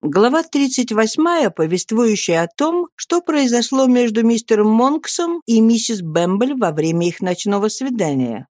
Глава 38, повествующая о том, что произошло между мистером Монксом и миссис Бэмбл во время их ночного свидания.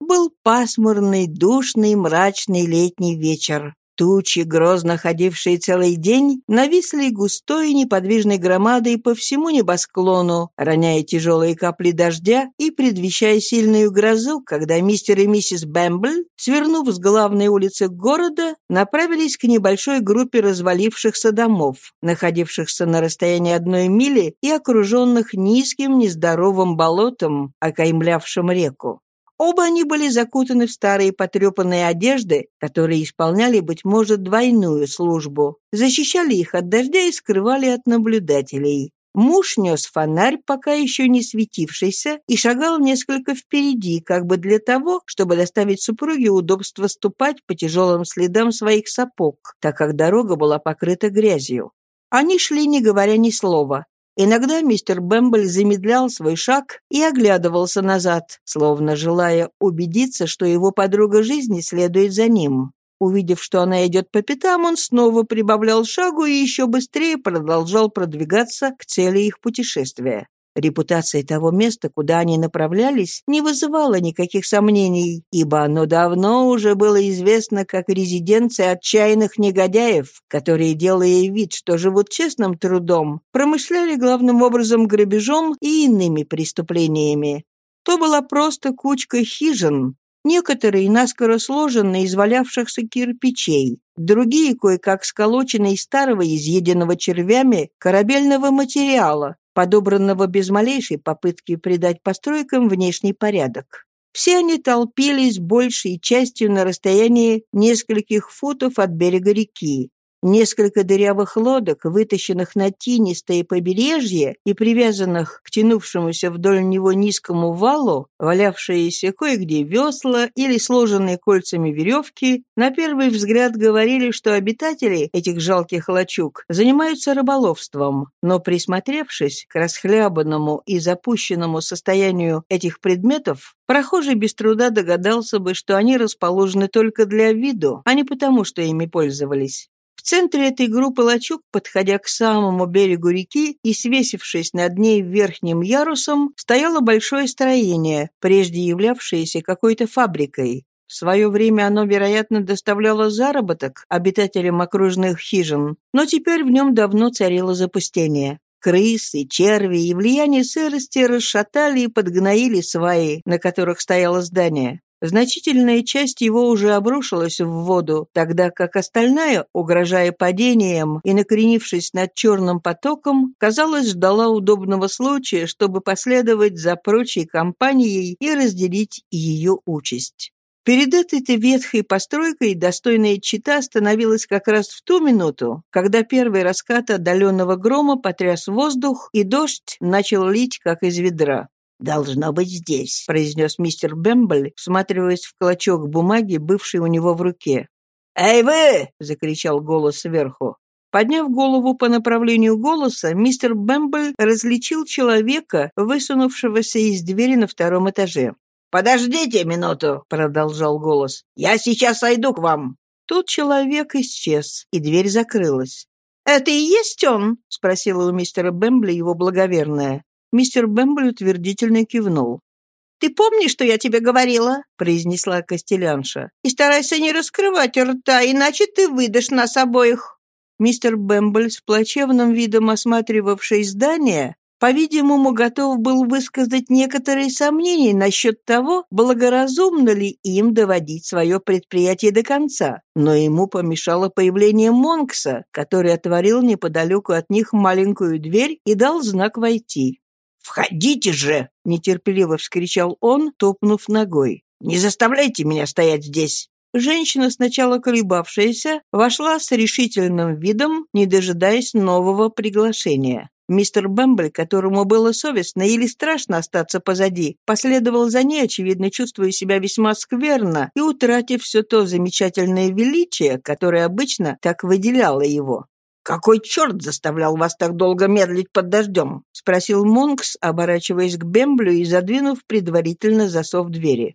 Был пасмурный, душный, мрачный летний вечер. Тучи, грозно ходившие целый день, нависли густой неподвижной громадой по всему небосклону, роняя тяжелые капли дождя и предвещая сильную грозу, когда мистер и миссис Бэмбл, свернув с главной улицы города, направились к небольшой группе развалившихся домов, находившихся на расстоянии одной мили и окруженных низким нездоровым болотом, окаймлявшим реку. Оба они были закутаны в старые потрепанные одежды, которые исполняли, быть может, двойную службу. Защищали их от дождя и скрывали от наблюдателей. Муж нес фонарь, пока еще не светившийся, и шагал несколько впереди, как бы для того, чтобы доставить супруге удобство ступать по тяжелым следам своих сапог, так как дорога была покрыта грязью. Они шли, не говоря ни слова. Иногда мистер Бэмбль замедлял свой шаг и оглядывался назад, словно желая убедиться, что его подруга жизни следует за ним. Увидев, что она идет по пятам, он снова прибавлял шагу и еще быстрее продолжал продвигаться к цели их путешествия. Репутация того места, куда они направлялись, не вызывала никаких сомнений, ибо оно давно уже было известно как резиденция отчаянных негодяев, которые, делая вид, что живут честным трудом, промышляли главным образом грабежом и иными преступлениями. То была просто кучка хижин, некоторые наскоро сложенные из валявшихся кирпичей, другие кое-как сколоченные из старого, изъеденного червями, корабельного материала, подобранного без малейшей попытки придать постройкам внешний порядок. Все они толпились большей частью на расстоянии нескольких футов от берега реки, Несколько дырявых лодок, вытащенных на тинистое побережье и привязанных к тянувшемуся вдоль него низкому валу, валявшиеся кое-где весла или сложенные кольцами веревки, на первый взгляд говорили, что обитатели этих жалких лачуг занимаются рыболовством, но присмотревшись к расхлябанному и запущенному состоянию этих предметов, прохожий без труда догадался бы, что они расположены только для виду, а не потому, что ими пользовались центре этой группы лачуг, подходя к самому берегу реки и свесившись над ней верхним ярусом, стояло большое строение, прежде являвшееся какой-то фабрикой. В свое время оно, вероятно, доставляло заработок обитателям окружных хижин, но теперь в нем давно царило запустение. Крысы, черви и влияние сырости расшатали и подгноили сваи, на которых стояло здание. Значительная часть его уже обрушилась в воду, тогда как остальная, угрожая падением и накренившись над черным потоком, казалось, ждала удобного случая, чтобы последовать за прочей компанией и разделить ее участь. Перед этой-то ветхой постройкой достойная чита остановилась как раз в ту минуту, когда первый раскат отдаленного грома потряс воздух, и дождь начал лить, как из ведра. «Должно быть здесь», — произнес мистер Бэмбл, всматриваясь в клочок бумаги, бывший у него в руке. «Эй вы!» — закричал голос сверху. Подняв голову по направлению голоса, мистер Бэмбл различил человека, высунувшегося из двери на втором этаже. «Подождите минуту», — продолжал голос. «Я сейчас сойду к вам». Тут человек исчез, и дверь закрылась. «Это и есть он?» — спросила у мистера Бэмбля его благоверная. Мистер Бэмбл утвердительно кивнул. «Ты помнишь, что я тебе говорила?» — произнесла кастелянша. «И старайся не раскрывать рта, иначе ты выдашь нас обоих». Мистер Бэмбл с плачевным видом осматривавший здание, по-видимому, готов был высказать некоторые сомнения насчет того, благоразумно ли им доводить свое предприятие до конца. Но ему помешало появление Монкса, который отворил неподалеку от них маленькую дверь и дал знак войти. «Входите же!» — нетерпеливо вскричал он, топнув ногой. «Не заставляйте меня стоять здесь!» Женщина, сначала колебавшаяся, вошла с решительным видом, не дожидаясь нового приглашения. Мистер Бэмбл, которому было совестно или страшно остаться позади, последовал за ней, очевидно чувствуя себя весьма скверно и утратив все то замечательное величие, которое обычно так выделяло его. «Какой черт заставлял вас так долго медлить под дождем?» — спросил Монкс, оборачиваясь к Бемблю и задвинув предварительно засов двери.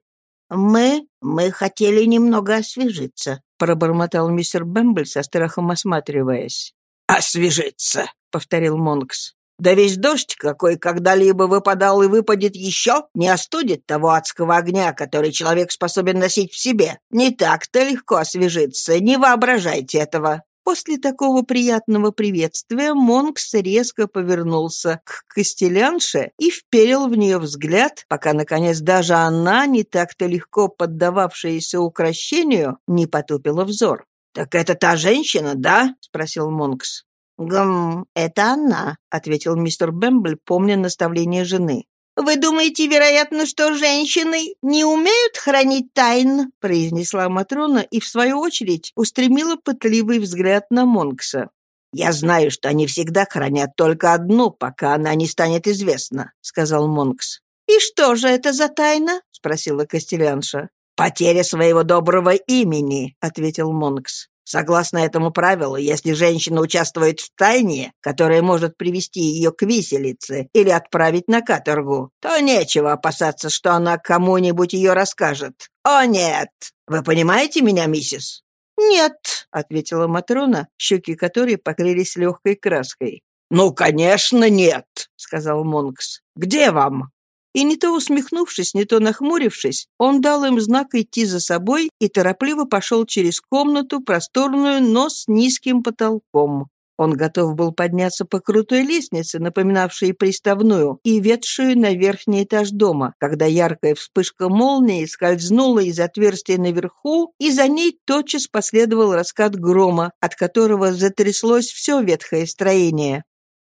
Мы... мы хотели немного освежиться», — пробормотал мистер Бэмбль со страхом осматриваясь. «Освежиться», — повторил Монкс. Да весь дождь, какой когда-либо выпадал и выпадет еще, не остудит того адского огня, который человек способен носить в себе. Не так-то легко освежиться, не воображайте этого». После такого приятного приветствия Монкс резко повернулся к Костелянше и вперил в нее взгляд, пока, наконец, даже она, не так-то легко поддававшаяся укращению, не потупила взор. «Так это та женщина, да?» — спросил Монкс. «Гм, это она», — ответил мистер Бэмбль, помня наставление жены. «Вы думаете, вероятно, что женщины не умеют хранить тайн?» произнесла Матрона и, в свою очередь, устремила пытливый взгляд на Монкса. «Я знаю, что они всегда хранят только одну, пока она не станет известна», — сказал Монкс. «И что же это за тайна?» — спросила Костелянша. «Потеря своего доброго имени», — ответил Монкс. Согласно этому правилу, если женщина участвует в тайне, которая может привести ее к виселице или отправить на каторгу, то нечего опасаться, что она кому-нибудь ее расскажет. О, нет! Вы понимаете меня, миссис? «Нет», — ответила Матрона, щеки которой покрылись легкой краской. «Ну, конечно, нет», — сказал Монкс. «Где вам?» И не то усмехнувшись, не то нахмурившись, он дал им знак идти за собой и торопливо пошел через комнату, просторную, но с низким потолком. Он готов был подняться по крутой лестнице, напоминавшей приставную, и ведшую на верхний этаж дома, когда яркая вспышка молнии скользнула из отверстия наверху, и за ней тотчас последовал раскат грома, от которого затряслось все ветхое строение.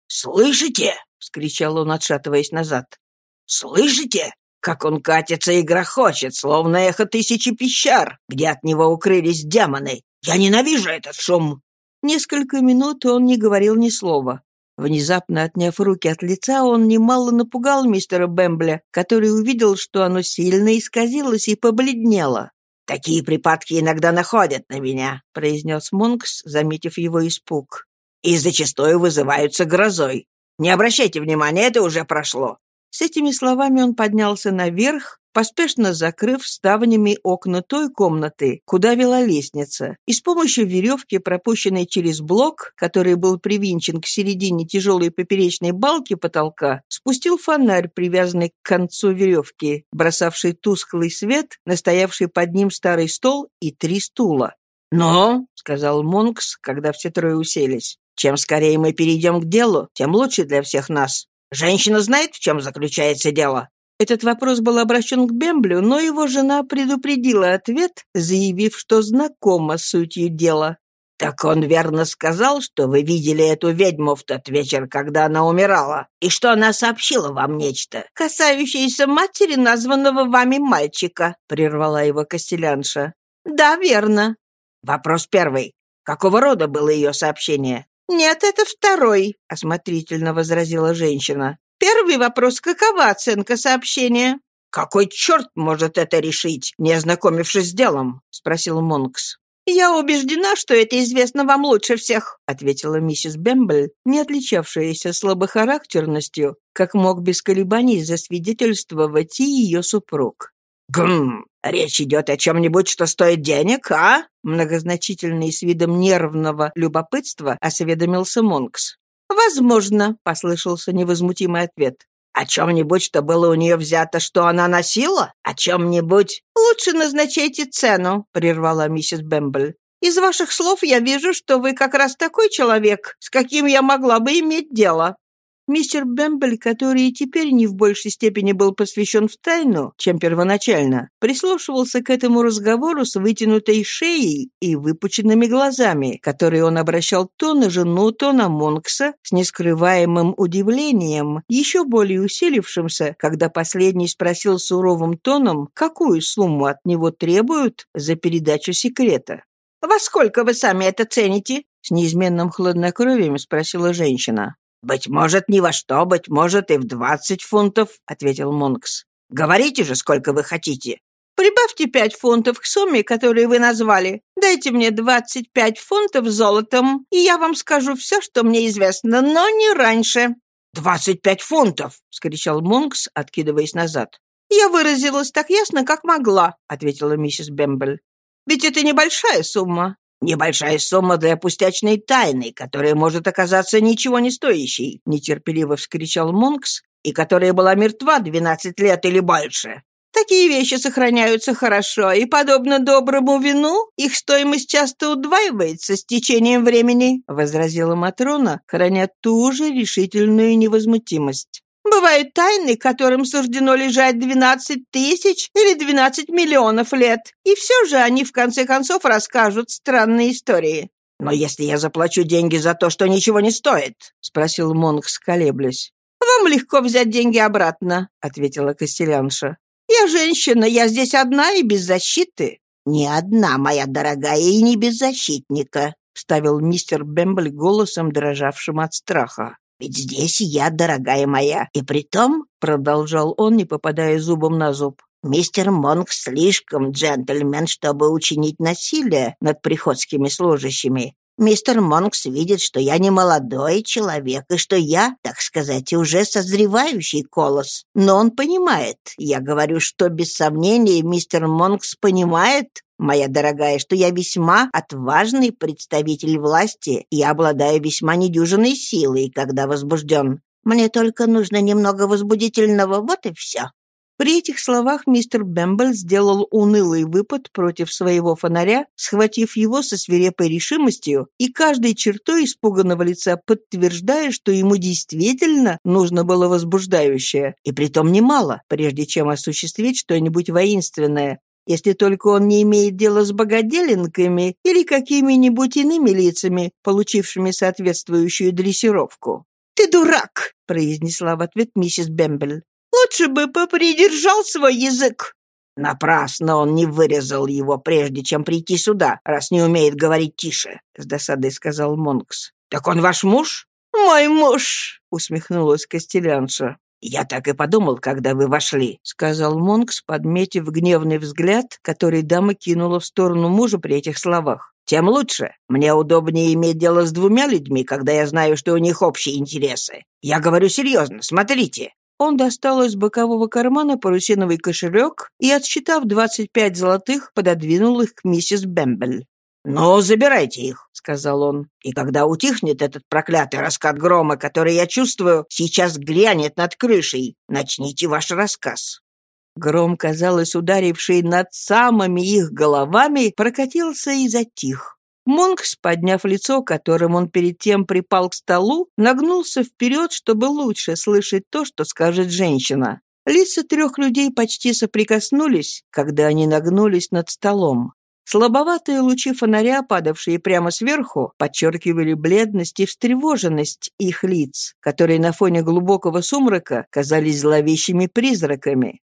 «Слышите?» — вскричал он, отшатываясь назад. Слышите, как он катится и грохочет, словно эхо тысячи пещер, где от него укрылись демоны? Я ненавижу этот шум!» Несколько минут он не говорил ни слова. Внезапно отняв руки от лица, он немало напугал мистера Бэмбля, который увидел, что оно сильно исказилось и побледнело. «Такие припадки иногда находят на меня», — произнес Монкс, заметив его испуг. «И зачастую вызываются грозой. Не обращайте внимания, это уже прошло. С этими словами он поднялся наверх, поспешно закрыв ставнями окна той комнаты, куда вела лестница, и с помощью веревки, пропущенной через блок, который был привинчен к середине тяжелой поперечной балки потолка, спустил фонарь, привязанный к концу веревки, бросавший тусклый свет, настоявший под ним старый стол и три стула. «Но», — сказал Монкс, когда все трое уселись, «чем скорее мы перейдем к делу, тем лучше для всех нас. Женщина знает, в чем заключается дело?» Этот вопрос был обращен к Бемблю, но его жена предупредила ответ, заявив, что знакома с сутью дела. «Так он верно сказал, что вы видели эту ведьму в тот вечер, когда она умирала, и что она сообщила вам нечто, касающееся матери названного вами мальчика», — прервала его Костелянша. «Да, верно». «Вопрос первый. Какого рода было ее сообщение?» «Нет, это второй», — осмотрительно возразила женщина. «Первый вопрос — какова оценка сообщения?» «Какой черт может это решить, не ознакомившись с делом?» — спросил Монкс. «Я убеждена, что это известно вам лучше всех», — ответила миссис Бэмбл, не отличавшаяся слабохарактерностью, как мог без колебаний засвидетельствовать и ее супруг. «Гм, речь идет о чем-нибудь, что стоит денег, а?» Многозначительно с видом нервного любопытства осведомился Монкс. «Возможно», — послышался невозмутимый ответ. «О чем-нибудь, что было у нее взято, что она носила? О чем-нибудь?» «Лучше назначайте цену», — прервала миссис Бэмбл. «Из ваших слов я вижу, что вы как раз такой человек, с каким я могла бы иметь дело. Мистер Бэмбл, который и теперь не в большей степени был посвящен в тайну, чем первоначально, прислушивался к этому разговору с вытянутой шеей и выпученными глазами, которые он обращал то на жену, то на Монкса с нескрываемым удивлением, еще более усилившимся, когда последний спросил суровым тоном, какую сумму от него требуют за передачу секрета. «Во сколько вы сами это цените?» — с неизменным хладнокровием спросила женщина. «Быть может, ни во что, быть может, и в двадцать фунтов», — ответил Монкс. «Говорите же, сколько вы хотите». «Прибавьте пять фунтов к сумме, которую вы назвали. Дайте мне двадцать пять фунтов золотом, и я вам скажу все, что мне известно, но не раньше». «Двадцать пять фунтов!» — скричал Монкс, откидываясь назад. «Я выразилась так ясно, как могла», — ответила миссис Бембель. «Ведь это небольшая сумма». «Небольшая сумма для пустячной тайны, которая может оказаться ничего не стоящей», — нетерпеливо вскричал Монкс, «и которая была мертва двенадцать лет или больше». Такие вещи сохраняются хорошо, и, подобно доброму вину, их стоимость часто удваивается с течением времени», — возразила Матрона, храня ту же решительную невозмутимость. «Бывают тайны, которым суждено лежать 12 тысяч или 12 миллионов лет, и все же они, в конце концов, расскажут странные истории». «Но если я заплачу деньги за то, что ничего не стоит?» — спросил Монкс, колеблясь. «Вам легко взять деньги обратно», — ответила кастелянша. Я женщина, я здесь одна и без защиты». «Не одна, моя дорогая, и не без защитника», — вставил мистер Бэмбл голосом, дрожавшим от страха. «Ведь здесь я, дорогая моя, и притом, — продолжал он, не попадая зубом на зуб, — мистер Монкс слишком джентльмен, чтобы учинить насилие над приходскими служащими. Мистер Монкс видит, что я не молодой человек, и что я, так сказать, уже созревающий колос. Но он понимает. Я говорю, что без сомнения мистер Монкс понимает, моя дорогая, что я весьма отважный представитель власти и обладаю весьма недюжиной силой, когда возбужден. Мне только нужно немного возбудительного, вот и все. При этих словах мистер Бэмбл сделал унылый выпад против своего фонаря, схватив его со свирепой решимостью и каждой чертой испуганного лица подтверждая, что ему действительно нужно было возбуждающее, и притом немало, прежде чем осуществить что-нибудь воинственное, если только он не имеет дела с богаделенками или какими-нибудь иными лицами, получившими соответствующую дрессировку. «Ты дурак!» — произнесла в ответ миссис Бэмбл. Лучше бы попридержал свой язык». «Напрасно он не вырезал его, прежде чем прийти сюда, раз не умеет говорить тише», — с досадой сказал Монкс. «Так он ваш муж?» «Мой муж», — усмехнулась кастелянша. «Я так и подумал, когда вы вошли», — сказал Монкс, подметив гневный взгляд, который дама кинула в сторону мужа при этих словах. «Тем лучше. Мне удобнее иметь дело с двумя людьми, когда я знаю, что у них общие интересы. Я говорю серьезно, смотрите. Он достал из бокового кармана парусиновый кошелек и, отсчитав 25 золотых, пододвинул их к миссис Бэмбель. «Ну, забирайте их», — сказал он. «И когда утихнет этот проклятый раскат грома, который я чувствую, сейчас глянет над крышей, начните ваш рассказ». Гром, казалось, ударивший над самыми их головами, прокатился и затих. Монкс, подняв лицо, которым он перед тем припал к столу, нагнулся вперед, чтобы лучше слышать то, что скажет женщина. Лица трех людей почти соприкоснулись, когда они нагнулись над столом. Слабоватые лучи фонаря, падавшие прямо сверху, подчеркивали бледность и встревоженность их лиц, которые на фоне глубокого сумрака казались зловещими призраками.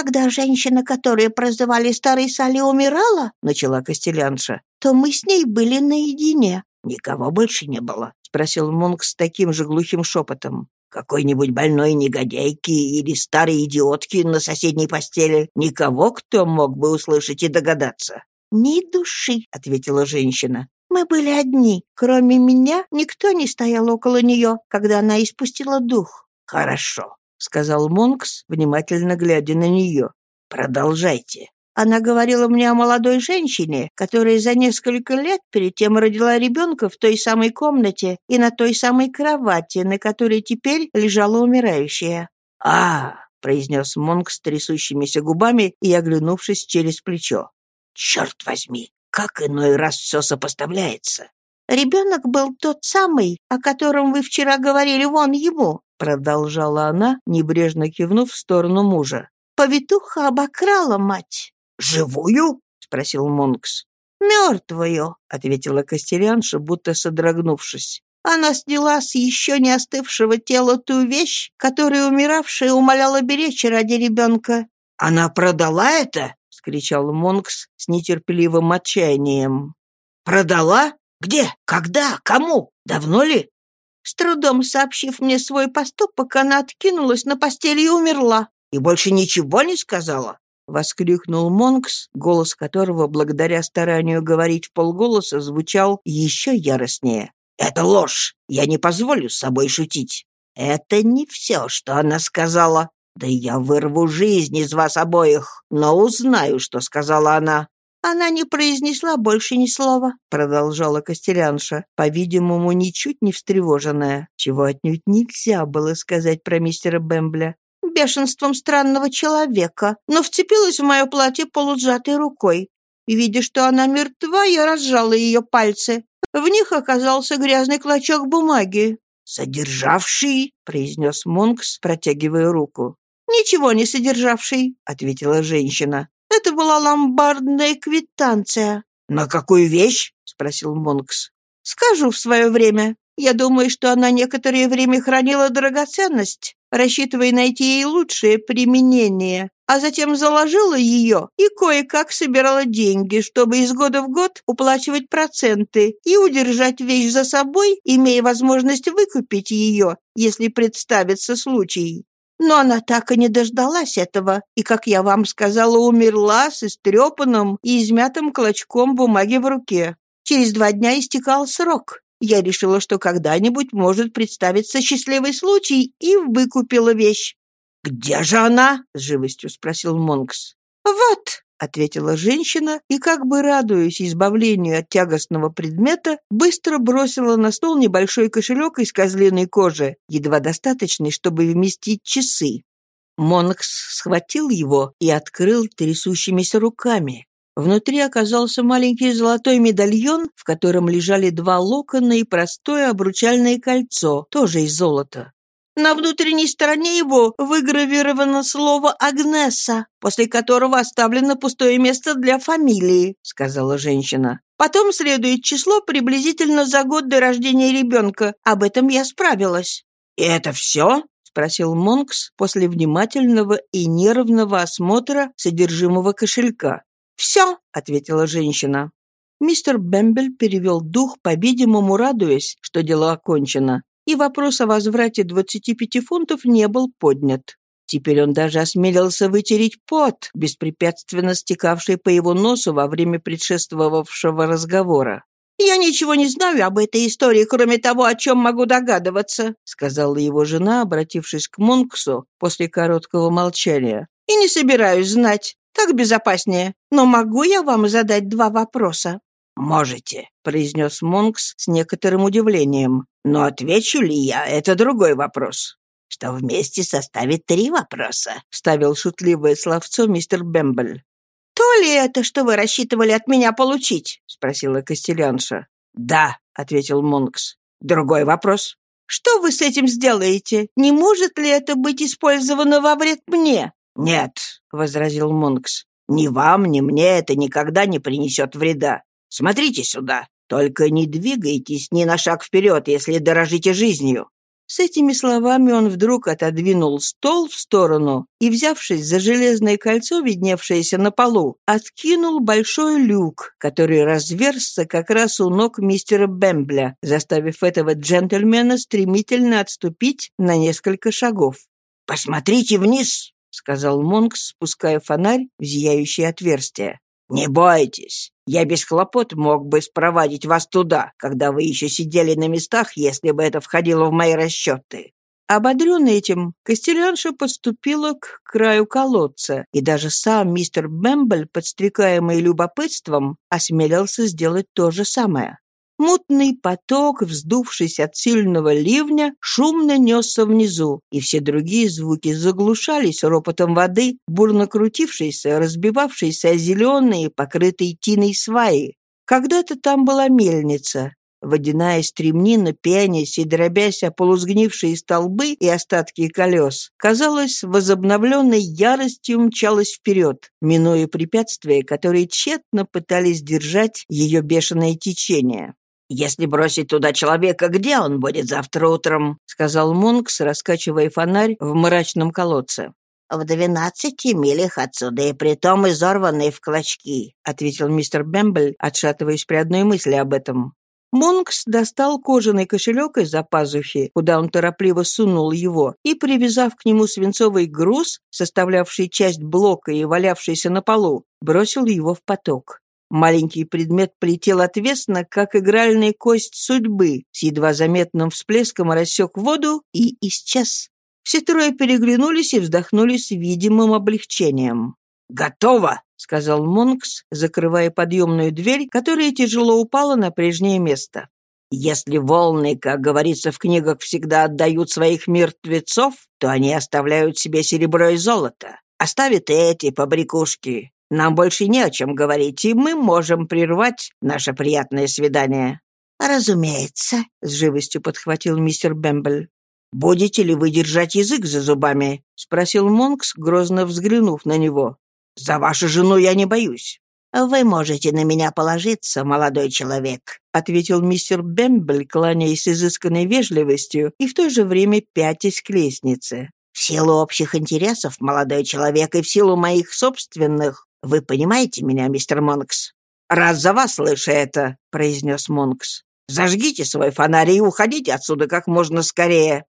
«Когда женщина, которую прозывали Старой Салли, умирала, — начала Костелянша, — то мы с ней были наедине». «Никого больше не было?» — спросил Мунк с таким же глухим шепотом. «Какой-нибудь больной негодяйки или старой идиотки на соседней постели? Никого, кто мог бы услышать и догадаться?» «Ни души», — ответила женщина. «Мы были одни. Кроме меня никто не стоял около нее, когда она испустила дух». «Хорошо. — сказал Монкс, внимательно глядя на нее. «Продолжайте». Она говорила мне о молодой женщине, которая за несколько лет перед тем родила ребенка в той самой комнате и на той самой кровати, на которой теперь лежала умирающая. «А, — произнес Монк с трясущимися губами и оглянувшись через плечо. «Черт возьми, как иной раз все сопоставляется!» «Ребенок был тот самый, о котором вы вчера говорили вон ему продолжала она, небрежно кивнув в сторону мужа. «Повитуха обокрала мать». «Живую?» — спросил Монкс. «Мертвую», — ответила Костерянша, будто содрогнувшись. Она сняла с еще не остывшего тела ту вещь, которую умиравшая умоляла беречь ради ребенка. «Она продала это?» — скричал Монкс с нетерпеливым отчаянием. «Продала? Где? Когда? Кому? Давно ли?» С трудом сообщив мне свой поступок, она откинулась на постели и умерла. «И больше ничего не сказала?» — воскликнул Монкс, голос которого, благодаря старанию говорить в полголоса, звучал еще яростнее. «Это ложь! Я не позволю с собой шутить!» «Это не все, что она сказала!» — Да я вырву жизнь из вас обоих, но узнаю, что сказала она». «Она не произнесла больше ни слова», — продолжала Костелянша, по-видимому, ничуть не встревоженная, чего отнюдь нельзя было сказать про мистера Бэмбля. «Бешенством странного человека, но вцепилась в мое платье полусжатой рукой. И, видя, что она мертва, я разжала ее пальцы. В них оказался грязный клочок бумаги. «Содержавший», — произнес Монкс, протягивая руку. «Ничего не содержавший», — ответила женщина. «Это была ломбардная квитанция». «На какую вещь?» — спросил Монкс. «Скажу в свое время. Я думаю, что она некоторое время хранила драгоценность, рассчитывая найти ей лучшее применение, а затем заложила ее и кое-как собирала деньги, чтобы из года в год уплачивать проценты и удержать вещь за собой, имея возможность выкупить ее, если представится случай. Но она так и не дождалась этого, и, как я вам сказала, умерла с истрепанным и измятым клочком бумаги в руке. Через два дня истекал срок, я решила, что когда-нибудь может представиться счастливый случай, и выкупила вещь. «Где же она?» — с живостью спросил Монкс. «Вот», — ответила женщина и, как бы радуясь избавлению от тягостного предмета, быстро бросила на стол небольшой кошелек из козлиной кожи, едва достаточный, чтобы вместить часы. Монкс схватил его и открыл трясущимися руками. Внутри оказался маленький золотой медальон, в котором лежали два локона и простое обручальное кольцо, тоже из золота. На внутренней стороне его выгравировано слово «Агнеса», после которого оставлено пустое место для фамилии», — сказала женщина. «Потом следует число приблизительно за год до рождения ребенка. Об этом я справилась». «И это все?» — спросил Монкс после внимательного и нервного осмотра содержимого кошелька. «Все», — ответила женщина. Мистер Бэмбель перевел дух, по-видимому, радуясь, что дело окончено, и вопрос о возврате 25 фунтов не был поднят. Теперь он даже осмелился вытереть пот, беспрепятственно стекавший по его носу во время предшествовавшего разговора. «Я ничего не знаю об этой истории, кроме того, о чем могу догадываться», сказала его жена, обратившись к Монксу после короткого молчания. «И не собираюсь знать. Так безопаснее. Но могу я вам задать два вопроса?» «Можете», — произнес Монкс с некоторым удивлением. «Но отвечу ли я, это другой вопрос». «Что вместе составит три вопроса», — вставил шутливое словцо мистер Бэмбель. «То ли это, что вы рассчитывали от меня получить?» — спросила Костелянша. «Да», — ответил Монкс. «Другой вопрос». «Что вы с этим сделаете? Не может ли это быть использовано во вред мне?» «Нет», — возразил Монкс, — «ни вам, ни мне это никогда не принесет вреда. Смотрите сюда, только не двигайтесь ни на шаг вперед, если дорожите жизнью». С этими словами он вдруг отодвинул стол в сторону и, взявшись за железное кольцо, видневшееся на полу, откинул большой люк, который разверзся как раз у ног мистера Бэмбля, заставив этого джентльмена стремительно отступить на несколько шагов. «Посмотрите вниз!» — сказал Монкс, спуская фонарь в зияющее отверстие. «Не бойтесь. Я без хлопот мог бы спровадить вас туда, когда вы еще сидели на местах, если бы это входило в мои расчеты». Ободренный этим, Костелянша подступила к краю колодца, и даже сам мистер Бэмбль, подстрекаемый любопытством, осмелился сделать то же самое. Мутный поток, вздувшись от сильного ливня, шумно несся внизу, и все другие звуки заглушались ропотом воды, бурно крутившейся, разбивавшейся о зеленые, покрытые тиной сваи. Когда-то там была мельница. Водяная стремнина, пенясь и дробясь о полузгнившие столбы и остатки колес, казалось, возобновленной яростью мчалась вперед, минуя препятствия, которые тщетно пытались держать ее бешеное течение. «Если бросить туда человека, где он будет завтра утром?» — сказал Мункс, раскачивая фонарь в мрачном колодце. «В двенадцати милях отсюда, и притом изорванный в клочки», — ответил мистер Бэмбль, отшатываясь при одной мысли об этом. Монкс достал кожаный кошелек из-за пазухи, куда он торопливо сунул его, и, привязав к нему свинцовый груз, составлявший часть блока и валявшийся на полу, бросил его в поток. Маленький предмет полетел отвесно, как игральная кость судьбы, с едва заметным всплеском рассек воду и исчез. Все трое переглянулись и вздохнули с видимым облегчением. «Готово!» — сказал Монкс, закрывая подъемную дверь, которая тяжело упала на прежнее место. «Если волны, как говорится в книгах, всегда отдают своих мертвецов, то они оставляют себе серебро и золото. Оставят эти побрякушки. Нам больше не о чем говорить, и мы можем прервать наше приятное свидание». «Разумеется», — с живостью подхватил мистер Бэмбл. «Будете ли вы держать язык за зубами?» — спросил Монкс, грозно взглянув на него. «За вашу жену я не боюсь». «Вы можете на меня положиться, молодой человек», — ответил мистер Бэмбл, кланяясь с изысканной вежливостью и в то же время пятясь к лестнице. «В силу общих интересов, молодой человек, и в силу моих собственных, вы понимаете меня, мистер Монкс?» «Рад за вас слышать это», — произнес Монкс. «Зажгите свой фонарь и уходите отсюда как можно скорее».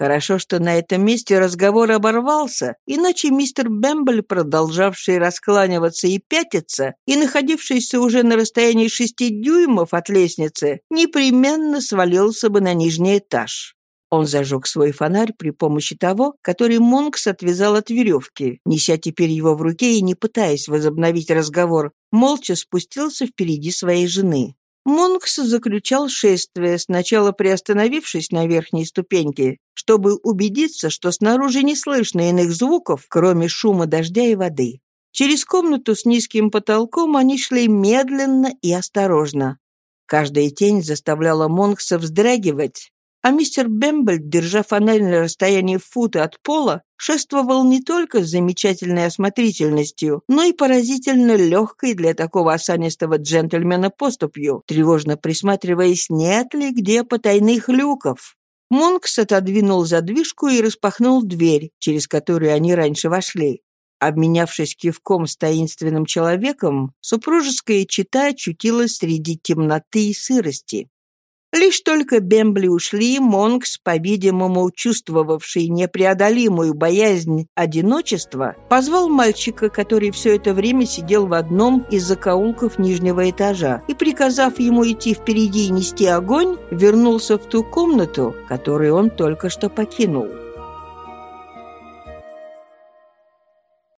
Хорошо, что на этом месте разговор оборвался, иначе мистер Бэмбл, продолжавший раскланиваться и пятиться, и находившийся уже на расстоянии шести дюймов от лестницы, непременно свалился бы на нижний этаж. Он зажег свой фонарь при помощи того, который Монкс отвязал от веревки, неся теперь его в руке и не пытаясь возобновить разговор, молча спустился впереди своей жены. Монкс заключал шествие, сначала приостановившись на верхней ступеньке, чтобы убедиться, что снаружи не слышно иных звуков, кроме шума дождя и воды. Через комнату с низким потолком они шли медленно и осторожно. Каждая тень заставляла Монкса вздрагивать, а мистер Бэмбл, держа фонарь на расстоянии фута от пола, шествовал не только с замечательной осмотрительностью, но и поразительно легкой для такого осанистого джентльмена поступью, тревожно присматриваясь, нет ли где потайных люков. Монкс отодвинул задвижку и распахнул дверь, через которую они раньше вошли. Обменявшись кивком с таинственным человеком, супружеская чита очутилась среди темноты и сырости. Лишь только Бембли ушли, Монкс, по-видимому, чувствовавший непреодолимую боязнь одиночества, позвал мальчика, который все это время сидел в одном из закоулков нижнего этажа, и, приказав ему идти впереди и нести огонь, вернулся в ту комнату, которую он только что покинул.